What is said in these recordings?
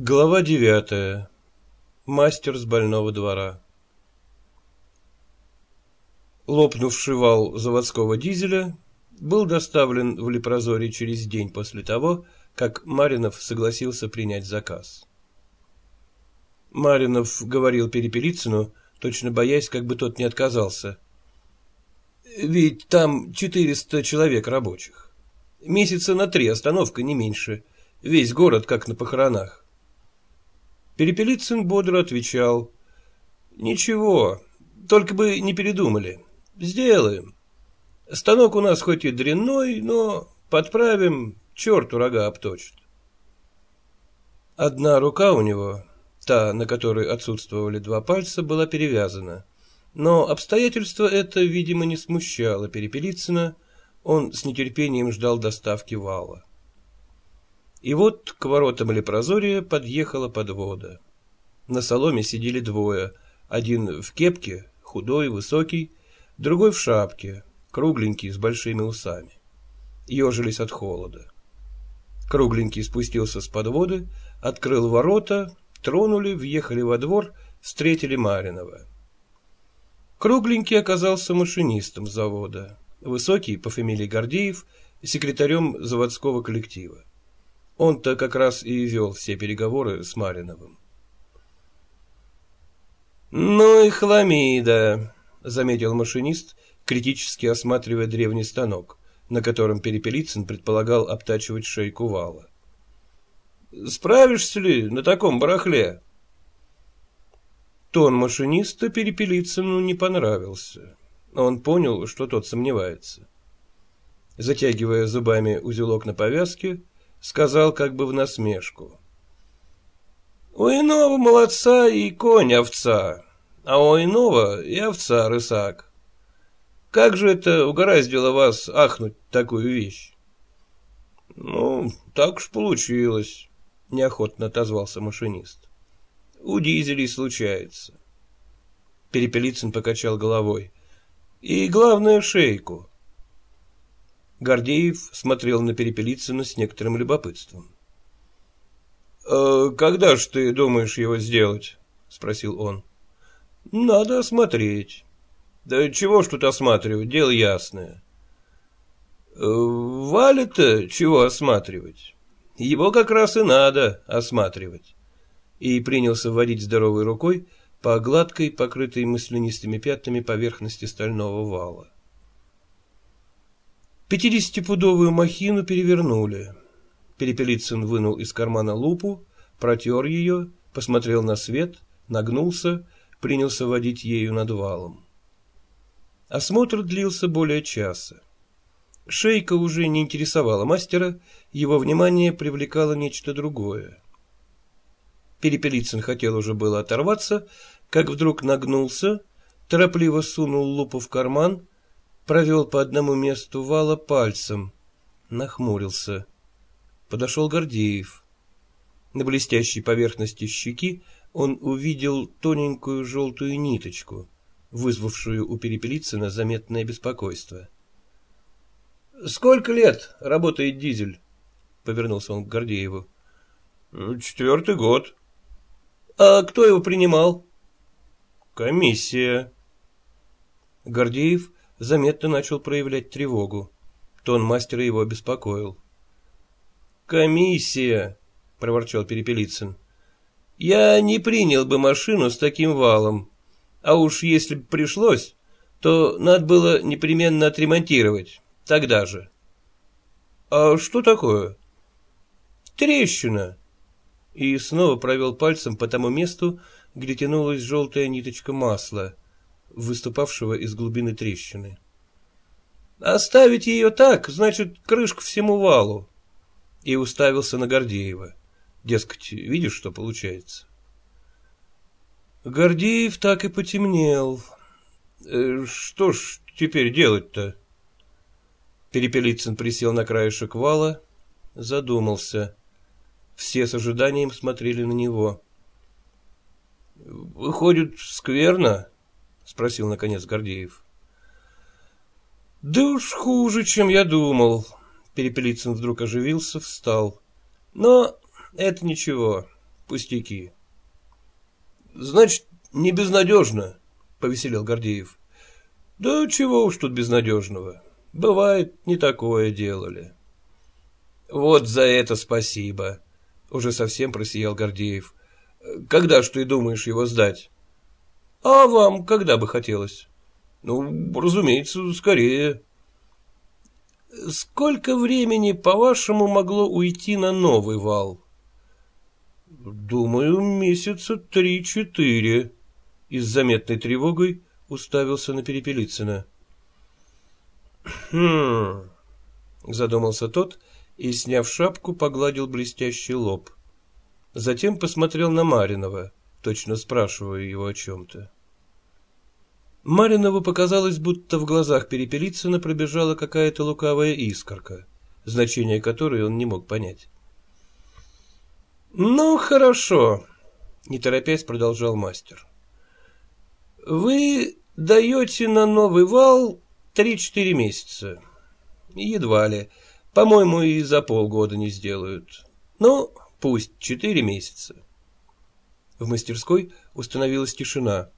Глава девятая. Мастер с больного двора. Лопнувший вал заводского дизеля был доставлен в Лепрозорий через день после того, как Маринов согласился принять заказ. Маринов говорил Перепелицыну, точно боясь, как бы тот не отказался. «Ведь там четыреста человек рабочих. Месяца на три остановка, не меньше. Весь город как на похоронах». Перепелицын бодро отвечал. «Ничего, только бы не передумали. Сделаем. Станок у нас хоть и дрянной, но подправим, черту рога обточит». Одна рука у него, та, на которой отсутствовали два пальца, была перевязана. Но обстоятельство это, видимо, не смущало Перепелицына, он с нетерпением ждал доставки вала. И вот к воротам Лепрозория подъехала подвода. На соломе сидели двое, один в кепке, худой, высокий, другой в шапке, кругленький, с большими усами. Ежились от холода. Кругленький спустился с подводы, открыл ворота, тронули, въехали во двор, встретили Маринова. Кругленький оказался машинистом завода, высокий по фамилии Гордеев, секретарем заводского коллектива. Он-то как раз и вел все переговоры с Мариновым. «Ну и хламида», — заметил машинист, критически осматривая древний станок, на котором Перепелицын предполагал обтачивать шейку вала. «Справишься ли на таком барахле?» Тон машиниста Перепелицыну не понравился. Он понял, что тот сомневается. Затягивая зубами узелок на повязке, сказал как бы в насмешку. «У иного молодца и конь овца, а у иного и овца рысак. Как же это угораздило вас ахнуть такую вещь?» «Ну, так уж получилось», — неохотно отозвался машинист. У дизелей случается. Перепелицын покачал головой. И главное, шейку. Гордеев смотрел на Перепелицына с некоторым любопытством. «Э, «Когда ж ты думаешь его сделать?» — спросил он. «Надо осмотреть». «Да чего ж тут осматривать, дело ясное». «Э, «Валя-то чего осматривать? Его как раз и надо осматривать» и принялся водить здоровой рукой по гладкой, покрытой маслянистыми пятнами поверхности стального вала. Пятидесятипудовую махину перевернули. Перепелицын вынул из кармана лупу, протер ее, посмотрел на свет, нагнулся, принялся водить ею над валом. Осмотр длился более часа. Шейка уже не интересовала мастера, его внимание привлекало нечто другое. Перепелицын хотел уже было оторваться, как вдруг нагнулся, торопливо сунул лупу в карман, провел по одному месту вала пальцем, нахмурился. Подошел Гордеев. На блестящей поверхности щеки он увидел тоненькую желтую ниточку, вызвавшую у Перепелицына заметное беспокойство. — Сколько лет работает дизель? — повернулся он к Гордееву. — Четвертый год, а кто его принимал? Комиссия. Гордеев заметно начал проявлять тревогу. Тон мастера его обеспокоил. Комиссия, проворчал Перепелицын. Я не принял бы машину с таким валом. А уж если бы пришлось, то надо было непременно отремонтировать. Тогда же. А что такое? Трещина и снова провел пальцем по тому месту, где тянулась желтая ниточка масла, выступавшего из глубины трещины. «Оставить ее так, значит, крышка всему валу!» И уставился на Гордеева. Дескать, видишь, что получается? Гордеев так и потемнел. «Э, «Что ж теперь делать-то?» Перепелицын присел на краешек вала, задумался — все с ожиданием смотрели на него. «Выходит, скверно?» — спросил, наконец, Гордеев. «Да уж хуже, чем я думал». Перепелицын вдруг оживился, встал. «Но это ничего. Пустяки. Значит, не безнадежно, повеселел Гордеев. Да чего уж тут безнадежного. Бывает, не такое делали. Вот за это спасибо, уже совсем просиял Гордеев. Когда ж ты думаешь его сдать? А вам когда бы хотелось? Ну, разумеется, скорее. Сколько времени, по-вашему, могло уйти на новый вал? Думаю, месяца три-четыре. И с заметной тревогой уставился на Перепелицына. Хм, задумался тот и, сняв шапку, погладил блестящий лоб. Затем посмотрел на Маринова, точно спрашивая его о чем-то. Маринову показалось, будто в глазах Перепелицына пробежала какая-то лукавая искорка, значение которой он не мог понять. «Ну, хорошо», — не торопясь продолжал мастер. «Вы даете на новый вал три-четыре месяца. Едва ли. По-моему, и за полгода не сделают. Ну, пусть четыре месяца». В мастерской установилась тишина.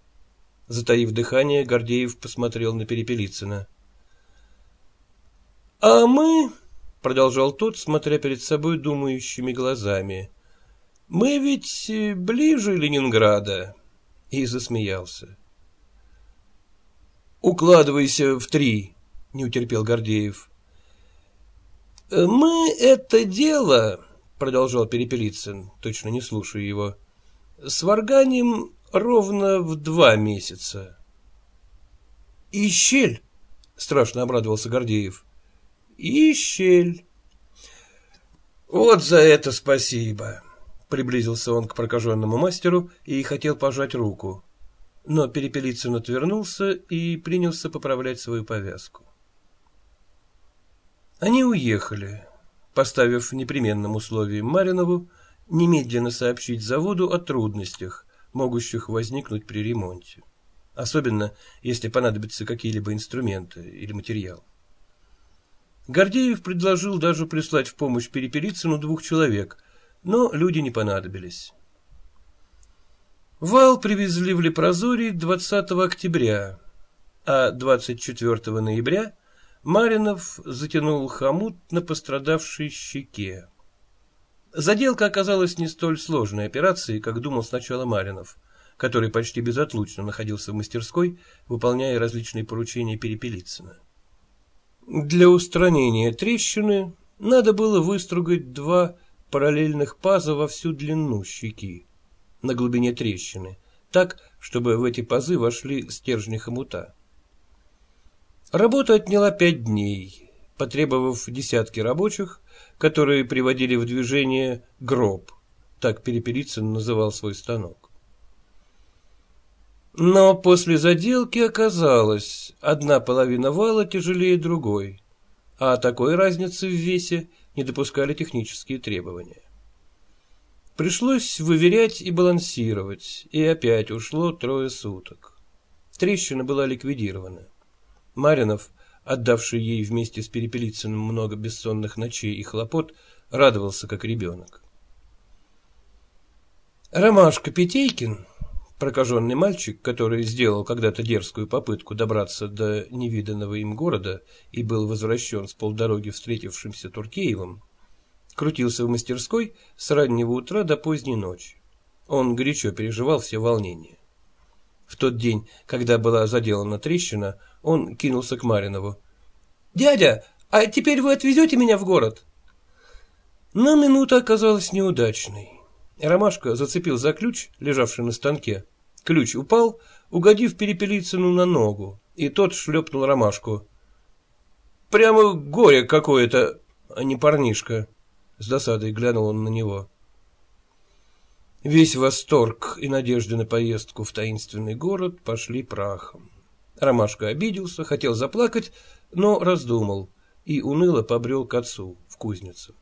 Затаив дыхание, Гордеев посмотрел на Перепелицына. — А мы, — продолжал тот, смотря перед собой думающими глазами, — мы ведь ближе Ленинграда. И засмеялся. — Укладывайся в три, — не утерпел Гордеев. — Мы это дело, — продолжал Перепелицын, точно не слушая его, — сварганим Ровно в два месяца. И щель, страшно обрадовался Гордеев. И щель. Вот за это спасибо. Приблизился он к прокаженному мастеру и хотел пожать руку. Но Перепелицын отвернулся и принялся поправлять свою повязку. Они уехали, поставив непременным условием Маринову немедленно сообщить заводу о трудностях, могущих возникнуть при ремонте, особенно если понадобятся какие-либо инструменты или материал. Гордеев предложил даже прислать в помощь Перепелицыну двух человек, но люди не понадобились. Вал привезли в Лепрозорий 20 октября, а 24 ноября Маринов затянул хомут на пострадавшей щеке. Заделка оказалась не столь сложной операцией, как думал сначала Маринов, который почти безотлучно находился в мастерской, выполняя различные поручения Перепелицына. Для устранения трещины надо было выстругать два параллельных паза во всю длину щеки, на глубине трещины, так, чтобы в эти пазы вошли стержни хомута. Работа отняла пять дней, потребовав десятки рабочих, которые приводили в движение гроб, так Перепелицын называл свой станок. Но после заделки оказалось, одна половина вала тяжелее другой, а такой разницы в весе не допускали технические требования. Пришлось выверять и балансировать, и опять ушло трое суток. Трещина была ликвидирована. Маринов отдавший ей вместе с Перепелицыным много бессонных ночей и хлопот, радовался как ребенок. Ромашка Петейкин, прокаженный мальчик, который сделал когда-то дерзкую попытку добраться до невиданного им города и был возвращен с полдороги встретившимся Туркеевым, крутился в мастерской с раннего утра до поздней ночи. Он горячо переживал все волнения. В тот день, когда была заделана трещина, он кинулся к Маринову. «Дядя, а теперь вы отвезете меня в город?» Но минута оказалась неудачной. Ромашка зацепил за ключ, лежавший на станке. Ключ упал, угодив Перепелицыну на ногу, и тот шлепнул Ромашку. «Прямо горе какое-то, а не парнишка!» С досадой глянул он на него. Весь восторг и надежды на поездку в таинственный город пошли прахом. Ромашка обиделся, хотел заплакать, но раздумал и уныло побрел к отцу в кузницу.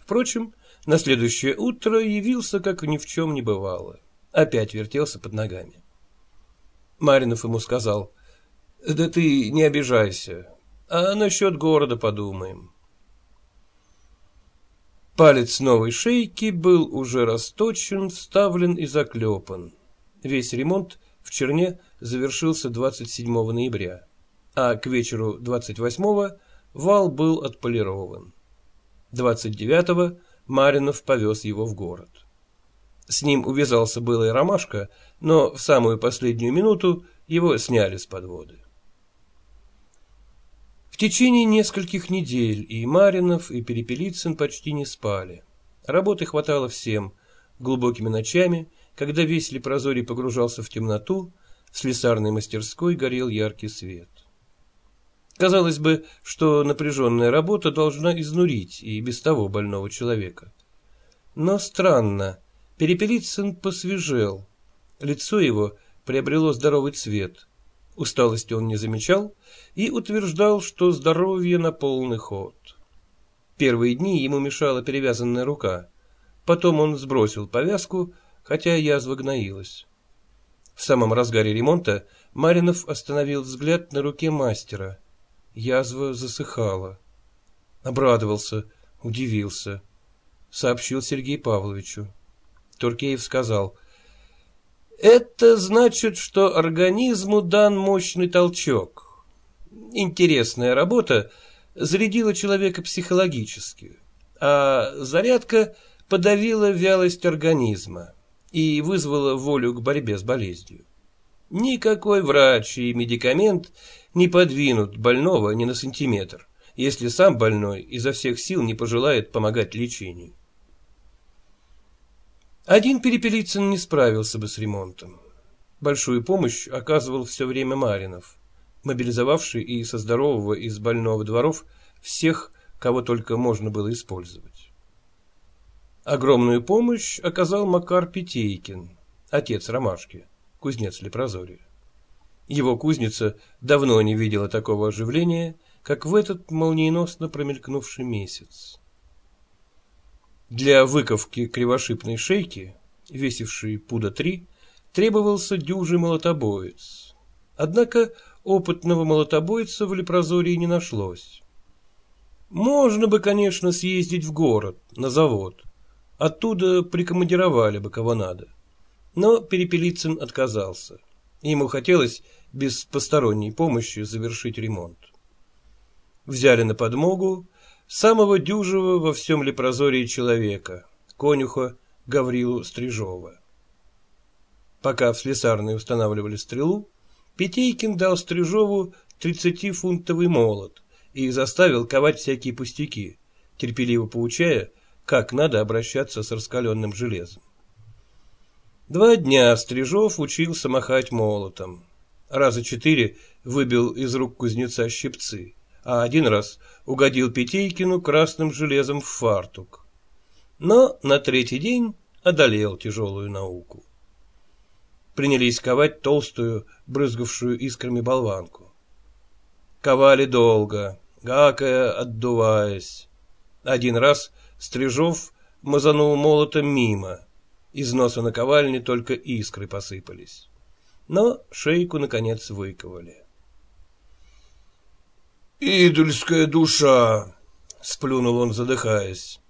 Впрочем, на следующее утро явился, как ни в чем не бывало. Опять вертелся под ногами. Маринов ему сказал, «Да ты не обижайся, а насчет города подумаем». Палец новой шейки был уже расточен, вставлен и заклепан. Весь ремонт в Черне завершился 27 ноября, а к вечеру 28 вал был отполирован. 29 Маринов повез его в город. С ним увязался было и Ромашка, но в самую последнюю минуту его сняли с подводы. Течение нескольких недель и Маринов, и Перепелицын почти не спали. Работы хватало всем, глубокими ночами, когда весь Лепрозорий погружался в темноту, в слесарной мастерской горел яркий свет. Казалось бы, что напряженная работа должна изнурить и без того больного человека. Но странно, Перепелицын посвежел, лицо его приобрело здоровый цвет, усталости он не замечал и утверждал, что здоровье на полный ход. Первые дни ему мешала перевязанная рука, потом он сбросил повязку, хотя язва гноилась. В самом разгаре ремонта Маринов остановил взгляд на руке мастера. Язва засыхала. Обрадовался, удивился. Сообщил Сергею Павловичу. Туркеев сказал, «Это значит, что организму дан мощный толчок. Интересная работа зарядила человека психологически, а зарядка подавила вялость организма и вызвала волю к борьбе с болезнью. Никакой врач и медикамент не подвинут больного ни на сантиметр, если сам больной изо всех сил не пожелает помогать лечению. Один Перепелицын не справился бы с ремонтом. Большую помощь оказывал все время Маринов, мобилизовавший и со здорового из больного дворов всех, кого только можно было использовать. Огромную помощь оказал Макар Петейкин, отец Ромашки, кузнец Лепрозория. Его кузница давно не видела такого оживления, как в этот молниеносно промелькнувший месяц. Для выковки кривошипной шейки, весившей пуда три, требовался дюжий молотобоец. Однако опытного молотобойца в Лепрозории не нашлось. Можно бы, конечно, съездить в город, на завод. Оттуда прикомандировали бы кого надо. Но Перепелицын отказался. Ему хотелось без посторонней помощи завершить ремонт. Взяли на подмогу самого дюжего во всем лепрозории человека, конюха Гаврилу Стрижова. Пока в слесарной устанавливали стрелу, Петейкин дал Стрижову тридцатифунтовый молот и заставил ковать всякие пустяки, терпеливо поучая, как надо обращаться с раскаленным железом. Два дня Стрижов учился махать молотом. Раза четыре выбил из рук кузнеца щипцы а один раз угодил Петейкину красным железом в фартук. Но на третий день одолел тяжелую науку. Принялись ковать толстую, брызгавшую искрами болванку. Ковали долго, гакая, отдуваясь. Один раз Стрижов мазанул молотом мимо. Из носа наковальни только искры посыпались. Но шейку, наконец, выковали. «Идольская душа!» — сплюнул он, задыхаясь.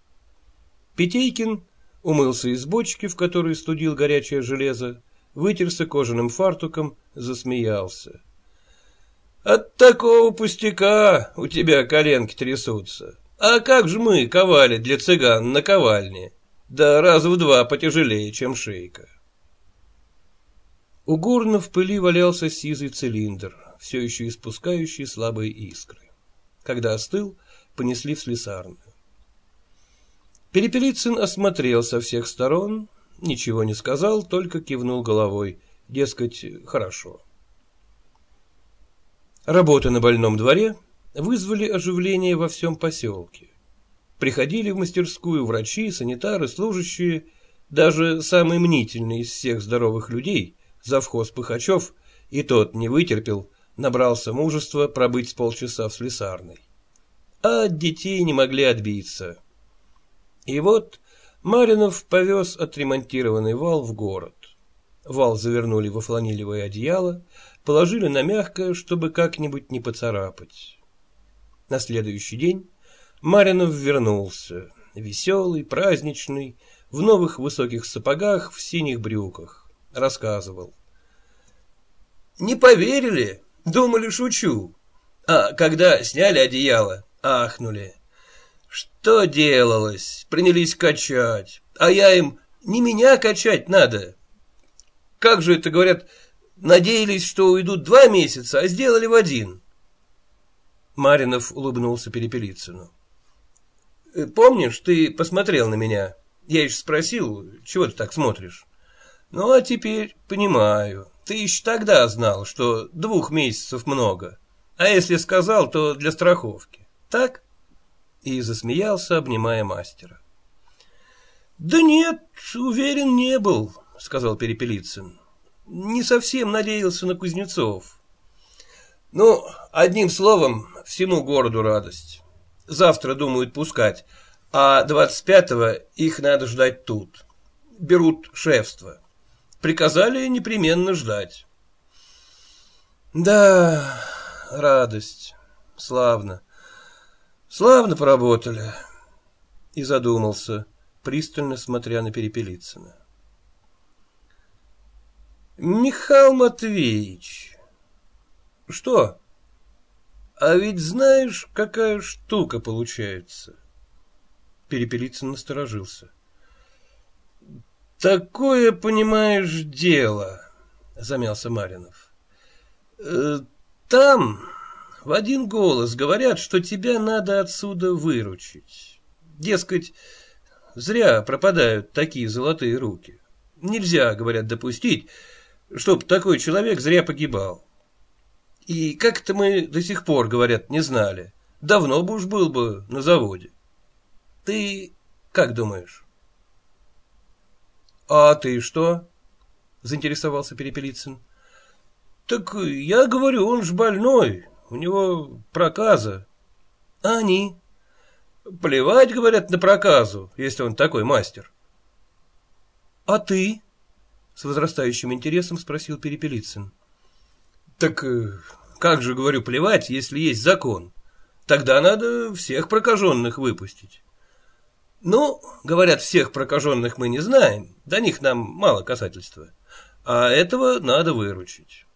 Петейкин умылся из бочки, в которой студил горячее железо, вытерся кожаным фартуком, засмеялся. «От такого пустяка у тебя коленки трясутся. А как же мы ковали для цыган на ковальне? Да раз в два потяжелее, чем шейка». У горна в пыли валялся сизый цилиндр, все еще испускающий слабые искры. Когда остыл, понесли в слесарную. Перепелицын осмотрел со всех сторон, ничего не сказал, только кивнул головой, дескать, хорошо. Работы на больном дворе вызвали оживление во всем поселке. Приходили в мастерскую врачи, санитары, служащие, даже самый мнительный из всех здоровых людей, завхоз Пыхачев, и тот не вытерпел, набрался мужества пробыть с полчаса в слесарной. А от детей не могли отбиться. И вот Маринов повез отремонтированный вал в город. Вал завернули во фланелевое одеяло, положили на мягкое, чтобы как-нибудь не поцарапать. На следующий день Маринов вернулся. веселый, праздничный, в новых высоких сапогах, в синих брюках. Рассказывал. Не поверили, думали, шучу. А когда сняли одеяло, ахнули. Что делалось? Принялись качать. А я им, не меня качать надо. Как же это, говорят, надеялись, что уйдут два месяца, а сделали в один. Маринов улыбнулся Перепелицыну. «Э, «Помнишь, ты посмотрел на меня? Я еще спросил, чего ты так смотришь? Ну, а теперь понимаю. Ты еще тогда знал, что двух месяцев много. А если сказал, то для страховки. Так?» И засмеялся, обнимая мастера. «Да нет, уверен не был», — сказал Перепелицын. «Не совсем надеялся на Кузнецов. Ну, одним словом, всему городу радость. Завтра думают пускать, а 25-го их надо ждать тут. Берут шефство. Приказали непременно ждать. Да, радость. Славно. Славно поработали. И задумался, пристально смотря на Перепелицына. Михаил Матвеевич, что? А ведь знаешь, какая штука получается? Перепелицын насторожился. Такое, понимаешь, дело, замялся Маринов. Э, там в один голос говорят, что тебя надо отсюда выручить. Дескать, зря пропадают такие золотые руки. Нельзя, говорят, допустить, чтоб такой человек зря погибал. И как-то мы до сих пор, говорят, не знали. Давно бы уж был бы на заводе. Ты как думаешь? А ты что? Заинтересовался Перепелицын. Так я говорю, он ж больной, у него проказа. А они? Плевать, говорят, на проказу, если он такой мастер. А ты? С возрастающим интересом спросил Перепелицын. Так э, как же, говорю, плевать, если есть закон? Тогда надо всех прокаженных выпустить. Ну, говорят, всех прокаженных мы не знаем, до них нам мало касательства. А этого надо выручить.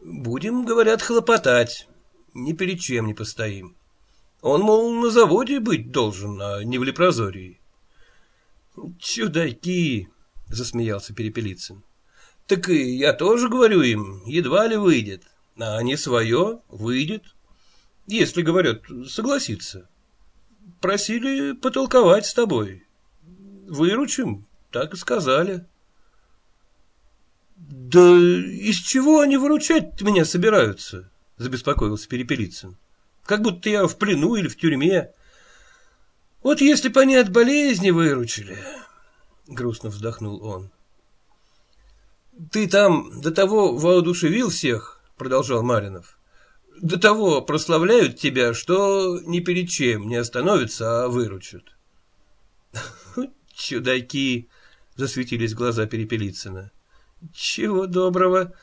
Будем, говорят, хлопотать, ни перед чем не постоим. Он, мол, на заводе быть должен, а не в лепрозории. Чудаки, засмеялся Перепелицын. Так и я тоже говорю им, едва ли выйдет. А они свое, выйдет. Если, говорят, согласится. Просили потолковать с тобой. Выручим, так и сказали. Да из чего они выручать меня собираются? Забеспокоился Перепелицын. Как будто я в плену или в тюрьме. Вот если бы они от болезни выручили, грустно вздохнул он. Ты там до того воодушевил всех, продолжал Маринов. До того прославляют тебя, что ни перед чем не остановятся, а выручат. Чудаки, засветились глаза Перепелицына. Чего доброго.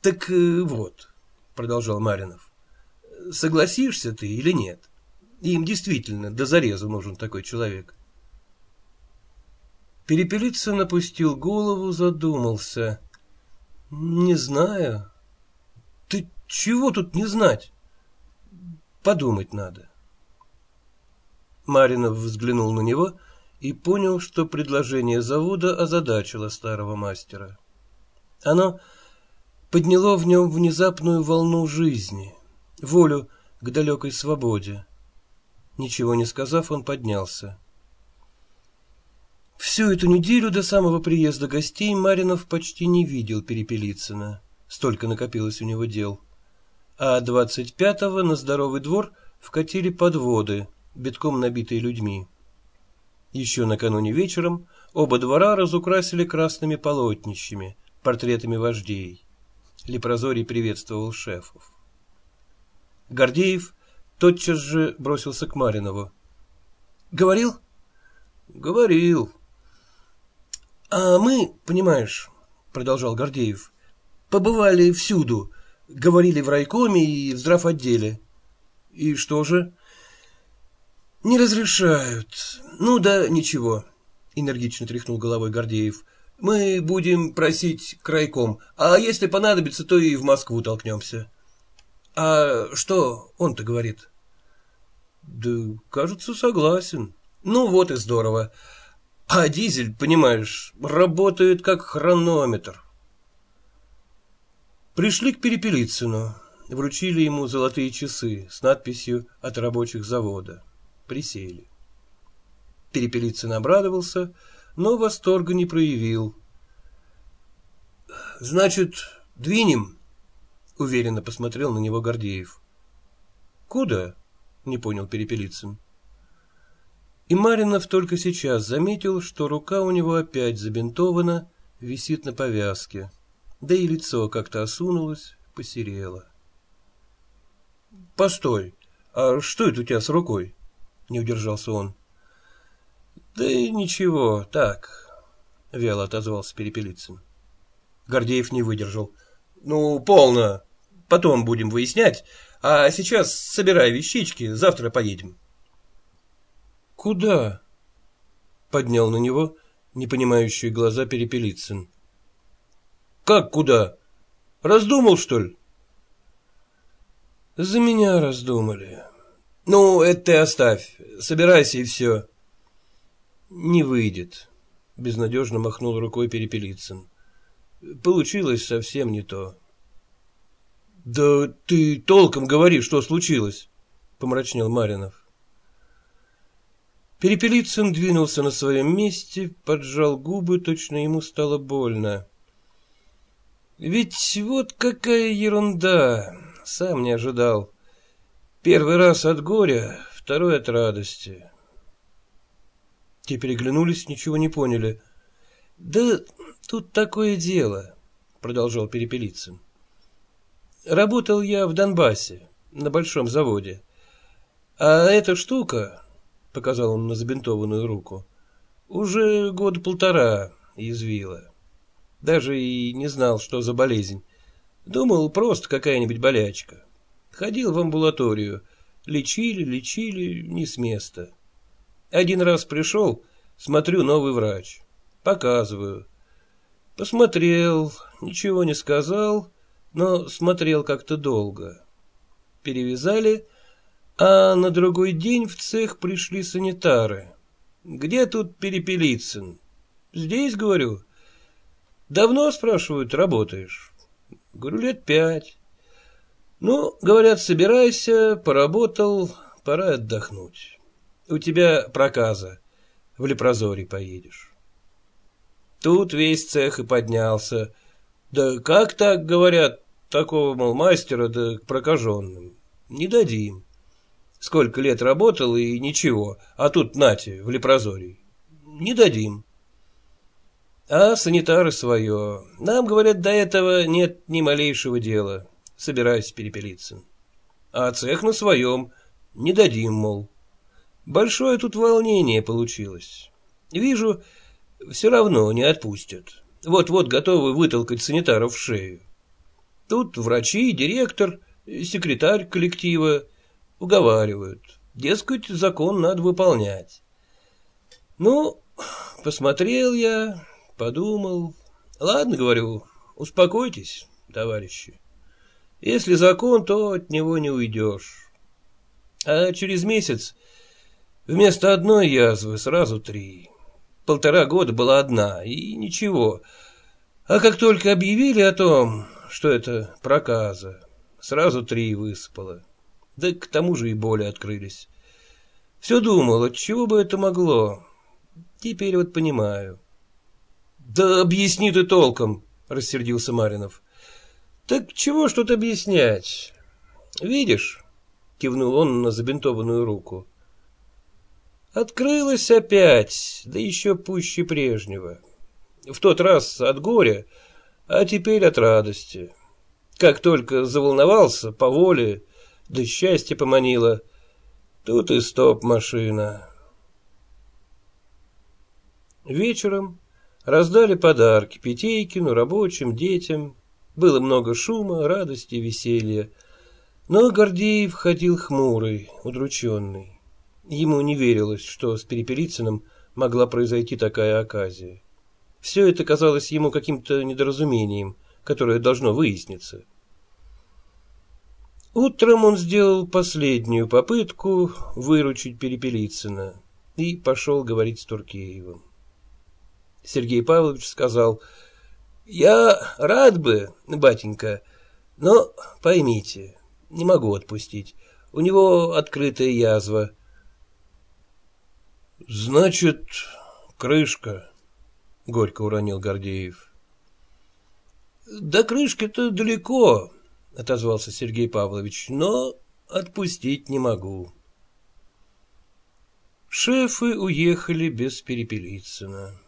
Так э, вот, продолжал Маринов. Согласишься ты или нет? Им действительно до зарезу нужен такой человек. Перепелицын опустил голову, задумался. Не знаю. Ты чего тут не знать? Подумать надо. Маринов взглянул на него и понял, что предложение завода озадачило старого мастера. Оно подняло в нем внезапную волну жизни, волю к далекой свободе. Ничего не сказав, он поднялся. Всю эту неделю до самого приезда гостей Маринов почти не видел Перепелицына. Столько накопилось у него дел. А двадцать пятого на здоровый двор вкатили подводы, битком набитые людьми. Еще накануне вечером оба двора разукрасили красными полотнищами, портретами вождей. Лепрозорий приветствовал шефов. Гордеев тотчас же бросился к Маринову. — Говорил? — Говорил, а мы, понимаешь, продолжал Гордеев, побывали всюду, говорили в райкоме и в здравотделе. И что же? Не разрешают. Ну да, ничего, энергично тряхнул головой Гордеев. Мы будем просить крайком, а если понадобится, то и в Москву толкнемся. А что он-то говорит? Да, кажется, согласен. Ну вот и здорово. А дизель, понимаешь, работает как хронометр. Пришли к Перепелицыну, вручили ему золотые часы с надписью «От рабочих завода». Присели. Перепелицын обрадовался, но восторга не проявил. «Значит, двинем?» — уверенно посмотрел на него Гордеев. «Куда?» — не понял Перепелицын. И Маринов только сейчас заметил, что рука у него опять забинтована, висит на повязке, да и лицо как-то осунулось, посерело. — Постой, а что это у тебя с рукой? — не удержался он. — Да ничего, так, — вяло отозвался Перепелицын. Гордеев не выдержал. — Ну, полно, потом будем выяснять, а сейчас собирай вещички, завтра поедем. — «Куда?» — поднял на него непонимающие глаза Перепелицын. «Как куда? Раздумал, что ли?» «За меня раздумали. Ну, это ты оставь, собирайся и все». «Не выйдет», — безнадежно махнул рукой Перепелицын. «Получилось совсем не то». «Да ты толком говори, что случилось», — помрачнел Маринов. Перепелицын двинулся на своем месте, поджал губы, точно ему стало больно. Ведь вот какая ерунда, сам не ожидал. Первый раз от горя, второй от радости. Те переглянулись, ничего не поняли. Да тут такое дело, продолжал Перепелицын. Работал я в Донбассе, на большом заводе. А эта штука, — показал он на забинтованную руку. «Уже год полтора извила. Даже и не знал, что за болезнь. Думал, просто какая-нибудь болячка. Ходил в амбулаторию. Лечили, лечили, не с места. Один раз пришел, смотрю, новый врач. Показываю. Посмотрел, ничего не сказал, но смотрел как-то долго. Перевязали а на другой день в цех пришли санитары. Где тут Перепелицын? Здесь, говорю. Давно, спрашивают, работаешь? Говорю, лет пять. Ну, говорят, собирайся, поработал, пора отдохнуть. У тебя проказа, в Лепрозорий поедешь. Тут весь цех и поднялся. Да как так, говорят, такого, мол, мастера, да к прокаженным? Не дадим. Сколько лет работал и ничего, а тут нате, в лепрозорий. Не дадим. А санитары свое. Нам, говорят, до этого нет ни малейшего дела. Собираюсь перепелиться. А цех на своем. Не дадим, мол. Большое тут волнение получилось. Вижу, все равно не отпустят. Вот-вот готовы вытолкать санитаров в шею. Тут врачи, директор, секретарь коллектива, уговаривают. Дескать, закон надо выполнять. Ну, посмотрел я, подумал. Ладно, говорю, успокойтесь, товарищи. Если закон, то от него не уйдешь. А через месяц вместо одной язвы сразу три. Полтора года была одна, и ничего. А как только объявили о том, что это проказа, сразу три высыпало. Да к тому же и боли открылись. Все думал, от чего бы это могло. Теперь вот понимаю. Да объясни ты толком, рассердился Маринов. Так чего ж тут объяснять? Видишь, кивнул он на забинтованную руку. Открылась опять, да еще пуще прежнего. В тот раз от горя, а теперь от радости. Как только заволновался по воле, да счастье поманило. Тут и стоп-машина. Вечером раздали подарки Питейкину, рабочим, детям. Было много шума, радости, веселья. Но Гордеев ходил хмурый, удрученный. Ему не верилось, что с Перепелицыным могла произойти такая оказия. Все это казалось ему каким-то недоразумением, которое должно выясниться. Утром он сделал последнюю попытку выручить Перепелицына и пошел говорить с Туркеевым. Сергей Павлович сказал, «Я рад бы, батенька, но поймите, не могу отпустить. У него открытая язва». «Значит, крышка», — горько уронил Гордеев. «До крышки-то далеко», — отозвался Сергей Павлович, — «но отпустить не могу». Шефы уехали без Перепелицына.